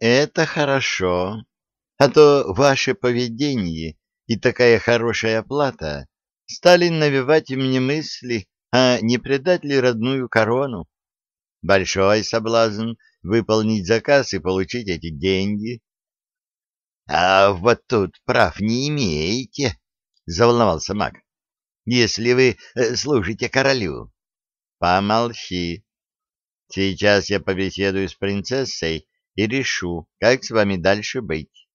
Это хорошо. А то ваше поведение и такая хорошая оплата стали навевать мне мысли, а не предать ли родную корону. Большой соблазн выполнить заказ и получить эти деньги. — А вот тут прав не имеете, — заволновался маг. — Если вы э, служите королю. — Помолчи. Сейчас я побеседую с принцессой и решу, как с вами дальше быть.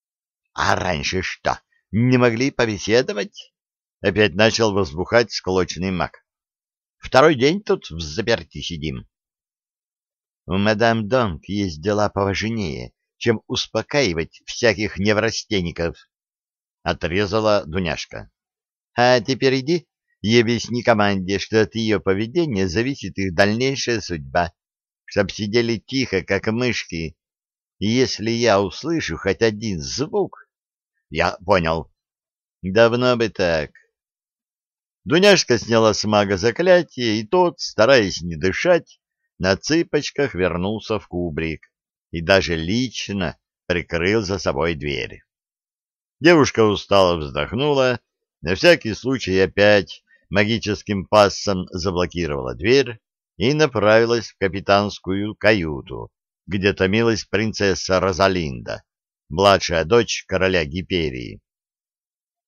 — А раньше что, не могли побеседовать? — опять начал возбухать склочный маг. — Второй день тут в заперти сидим. — У мадам Донг есть дела поважнее, чем успокаивать всяких неврастенников, — отрезала Дуняшка. — А теперь иди и объясни команде, что от ее поведения зависит их дальнейшая судьба, чтоб сидели тихо, как мышки. И если я услышу хоть один звук... Я понял. Давно бы так. Дуняшка сняла с мага заклятие, и тот, стараясь не дышать, на цыпочках вернулся в кубрик и даже лично прикрыл за собой дверь. Девушка устало вздохнула, на всякий случай опять магическим пассом заблокировала дверь и направилась в капитанскую каюту, где томилась принцесса Розалинда, младшая дочь короля Гиперии.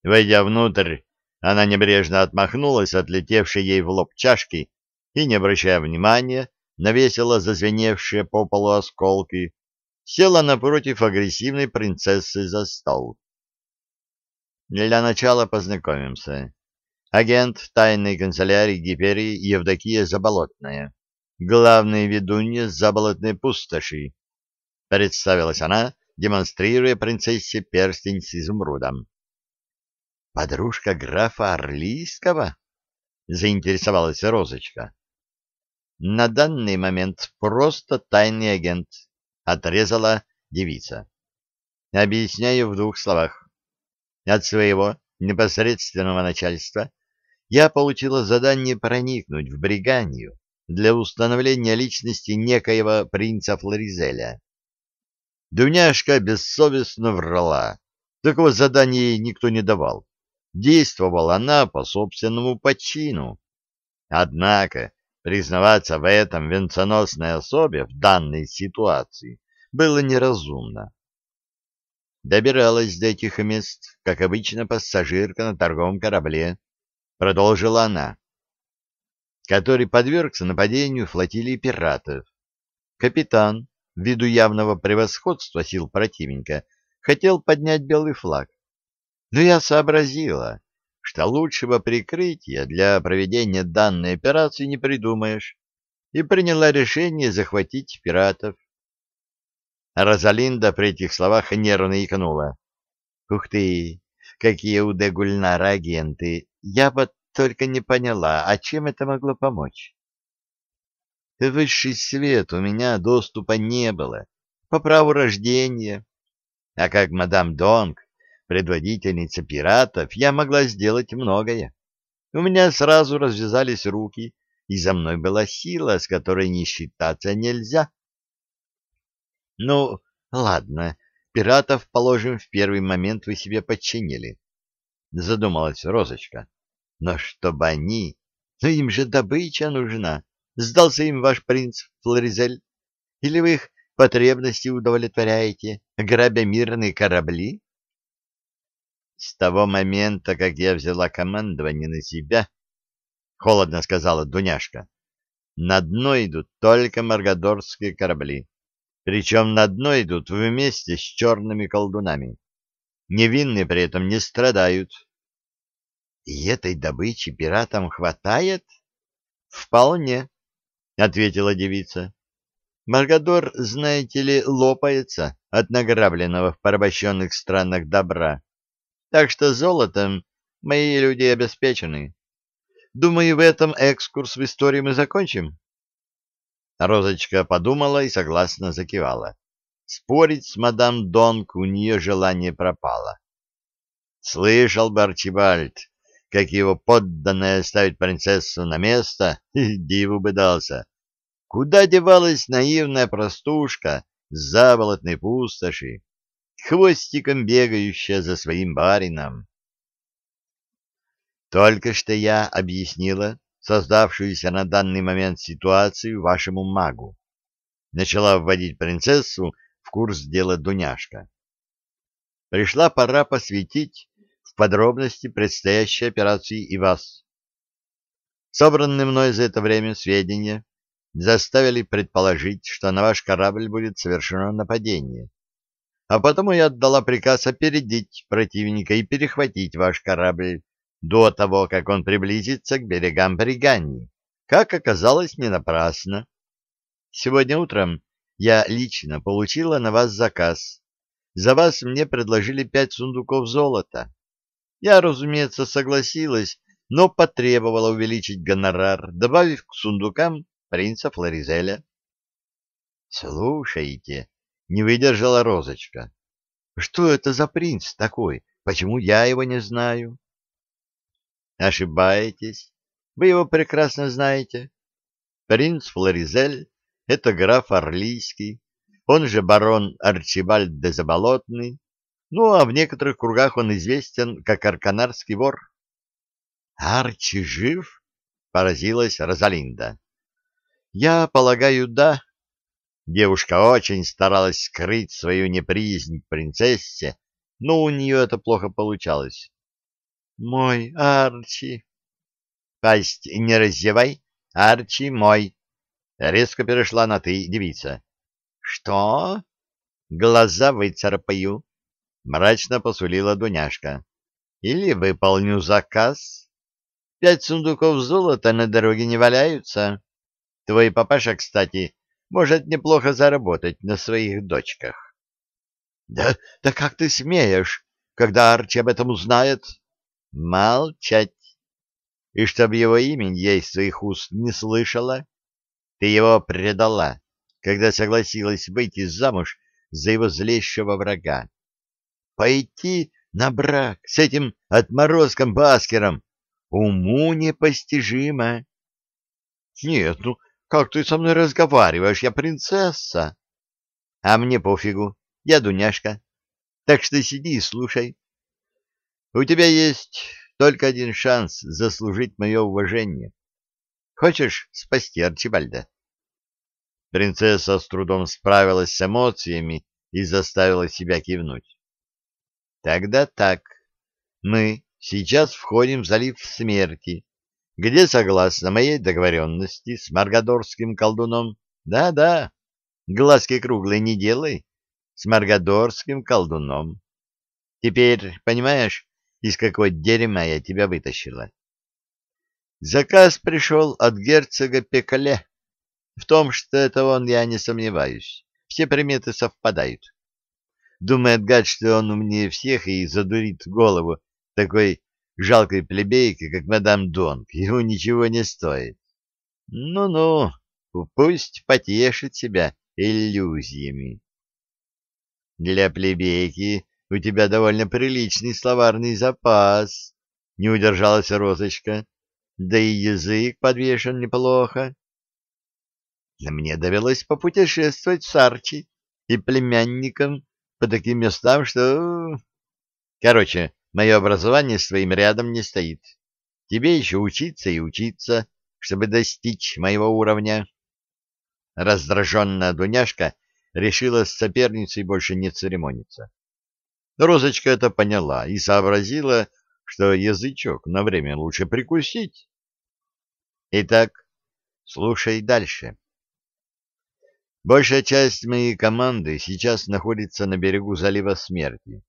Войдя внутрь, она небрежно отмахнулась от летевшей ей в лоб чашки и, не обращая внимания на весело зазвеневшие по полу осколки, села напротив агрессивной принцессы за стол. Для начала познакомимся агент тайной канцелярии Гиперии Евдокия Заболотная, главный ведунья Заболотной пустоши, представилась она, демонстрируя принцессе перстень с изумрудом. «Подружка графа Орлийского?» — заинтересовалась Розочка. «На данный момент просто тайный агент», — отрезала девица. «Объясняю в двух словах. От своего непосредственного начальства я получила задание проникнуть в Бриганию для установления личности некоего принца Флоризеля. Дуняшка бессовестно врала. Такого задания ей никто не давал. Действовала она по собственному почину. Однако признаваться в этом венценосной особе в данной ситуации было неразумно. Добиралась до этих мест, как обычно, пассажирка на торговом корабле, продолжила она, который подвергся нападению флотилии пиратов. Капитан, ввиду явного превосходства сил противника, хотел поднять белый флаг. Но я сообразила, что лучшего прикрытия для проведения данной операции не придумаешь, и приняла решение захватить пиратов. Розалинда при этих словах нервно икнула. «Ух ты! Какие у Дегульнара агенты! Я бы только не поняла, а чем это могло помочь? Высший свет у меня доступа не было, по праву рождения. А как мадам Донг, предводительница пиратов, я могла сделать многое. У меня сразу развязались руки, и за мной была сила, с которой не считаться нельзя. Ну, ладно, пиратов, положим, в первый момент вы себе подчинили. Задумалась Розочка. Но чтобы они... Но им же добыча нужна. Сдался им ваш принц Флоризель? Или вы их потребности удовлетворяете, грабя мирные корабли? С того момента, как я взяла командование на себя, — холодно сказала Дуняшка, — на дно идут только маргадорские корабли. Причем на дно идут вместе с черными колдунами. Невинные при этом не страдают. И этой добычи пиратам хватает? Вполне, ответила девица. Маргадор, знаете ли, лопается от награбленного в порабощенных странах добра. Так что золотом мои люди обеспечены. Думаю, в этом экскурс в историю мы закончим. Розочка подумала и согласно закивала. Спорить с мадам Донг у нее желание пропало. Слышал бы Арчибальд, как его подданная ставит принцессу на место, диву бы дался. Куда девалась наивная простушка, с заболотной пустоши, хвостиком бегающая за своим барином. Только что я объяснила создавшуюся на данный момент ситуацию вашему магу. Начала вводить принцессу в курс дела Дуняшка. Пришла пора посвятить в подробности предстоящей операции и вас. Собранные мной за это время сведения заставили предположить, что на ваш корабль будет совершено нападение. А потому я отдала приказ опередить противника и перехватить ваш корабль до того, как он приблизится к берегам Бриганни. Как оказалось, не напрасно. Сегодня утром я лично получила на вас заказ. За вас мне предложили пять сундуков золота. Я, разумеется, согласилась, но потребовала увеличить гонорар, добавив к сундукам принца Флоризеля. — Слушайте, — не выдержала Розочка, — что это за принц такой? Почему я его не знаю? Ошибаетесь. Вы его прекрасно знаете. Принц Флоризель — это граф Орлийский, он же барон Арчибальд де Заболотный, ну, а в некоторых кругах он известен как арканарский вор. — Арчи жив? — поразилась Розалинда. — Я полагаю, да. Девушка очень старалась скрыть свою неприязнь к принцессе, но у нее это плохо получалось. Мой Арчи. Пасть не раздевай, Арчи мой. Резко перешла на «ты» девица. Что? Глаза выцарапаю. Мрачно посулила Дуняшка. Или выполню заказ. Пять сундуков золота на дороге не валяются. Твой папаша, кстати, может неплохо заработать на своих дочках. Да, да как ты смеешь, когда Арчи об этом узнает? Молчать. И чтоб его имени я из своих уст не слышала. Ты его предала, когда согласилась выйти замуж за его злейшего врага. Пойти на брак с этим отморозком Баскером уму непостижимо. Нет, ну как ты со мной разговариваешь? Я принцесса. А мне пофигу, я Дуняшка. Так что сиди и слушай. У тебя есть только один шанс заслужить мое уважение. Хочешь спасти Арчибальда? Принцесса с трудом справилась с эмоциями и заставила себя кивнуть. Тогда так. Мы сейчас входим в залив смерти, где, согласно моей договоренности с маргадорским колдуном, да-да, глазки круглые не делай, с маргадорским колдуном. Теперь, понимаешь, из какой дерьма я тебя вытащила. Заказ пришел от герцога Пекале. В том, что это он, я не сомневаюсь. Все приметы совпадают. Думает гад, что он умнее всех и задурит голову такой жалкой плебейки, как мадам Донг. Ему ничего не стоит. Ну-ну, пусть потешит себя иллюзиями. Для плебейки у тебя довольно приличный словарный запас, — не удержалась Розочка. Да и язык подвешен неплохо. Мне довелось попутешествовать с Арчи и племянником по таким местам, что... Короче, мое образование с твоим рядом не стоит. Тебе еще учиться и учиться, чтобы достичь моего уровня. Раздраженная Дуняшка решила с соперницей больше не церемониться. Розочка это поняла и сообразила, что язычок на время лучше прикусить. Итак, слушай дальше. Большая часть моей команды сейчас находится на берегу залива смерти.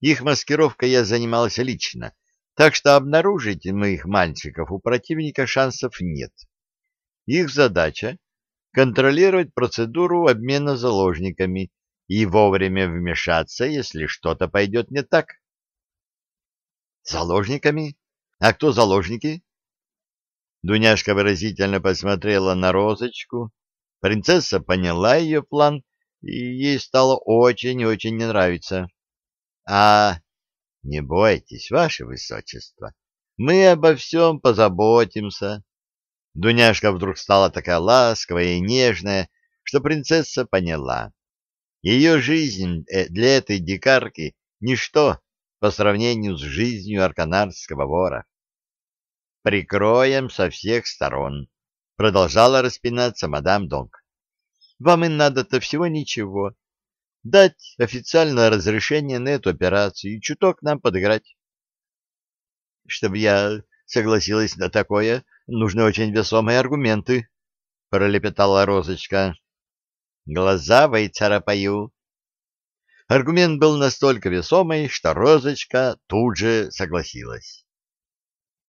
Их маскировкой я занимался лично, так что обнаружить моих мальчиков у противника шансов нет. Их задача — контролировать процедуру обмена заложниками и вовремя вмешаться, если что-то пойдет не так. Заложниками? А кто заложники? Дуняшка выразительно посмотрела на Розочку. Принцесса поняла ее план, и ей стало очень-очень не нравиться. — А, не бойтесь, ваше высочество, мы обо всем позаботимся. Дуняшка вдруг стала такая ласковая и нежная, что принцесса поняла. Ее жизнь э, для этой дикарки — ничто по сравнению с жизнью арканарского вора. «Прикроем со всех сторон», — продолжала распинаться мадам Донг. «Вам и надо-то всего ничего. Дать официальное разрешение на эту операцию и чуток нам подыграть». «Чтобы я согласилась на такое, нужны очень весомые аргументы», — пролепетала Розочка. «Глаза выцарапаю». Аргумент был настолько весомый, что Розочка тут же согласилась.